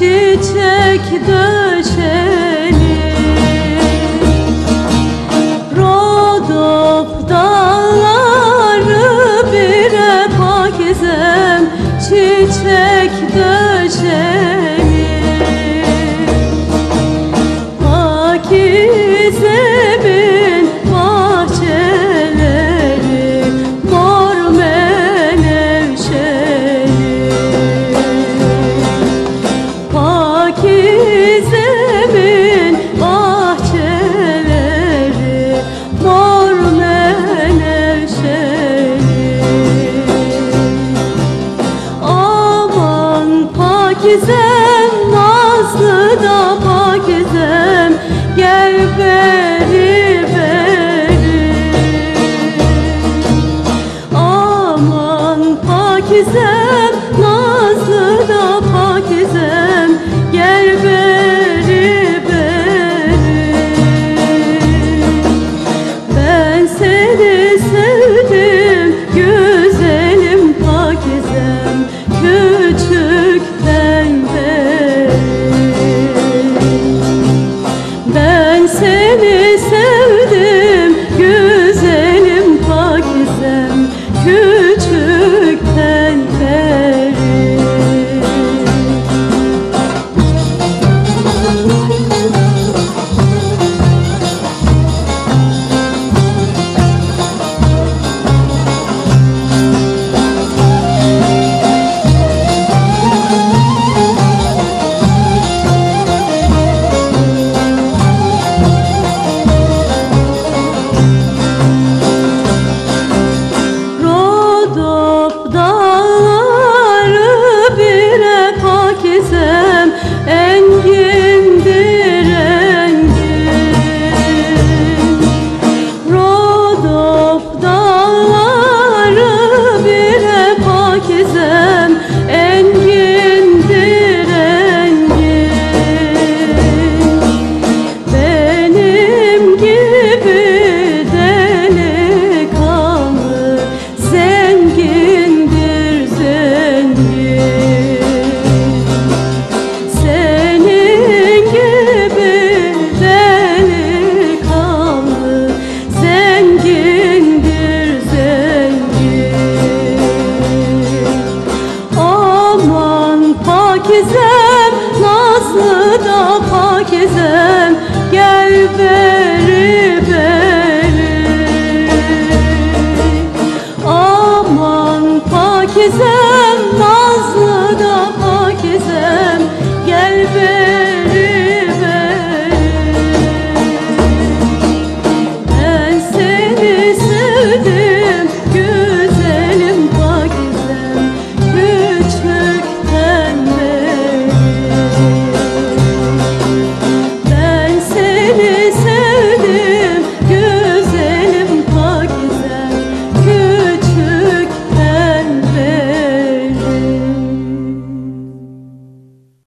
çiçek döşek Pakize nazlı da pakize pakizem Nazlı da pakizem Gel be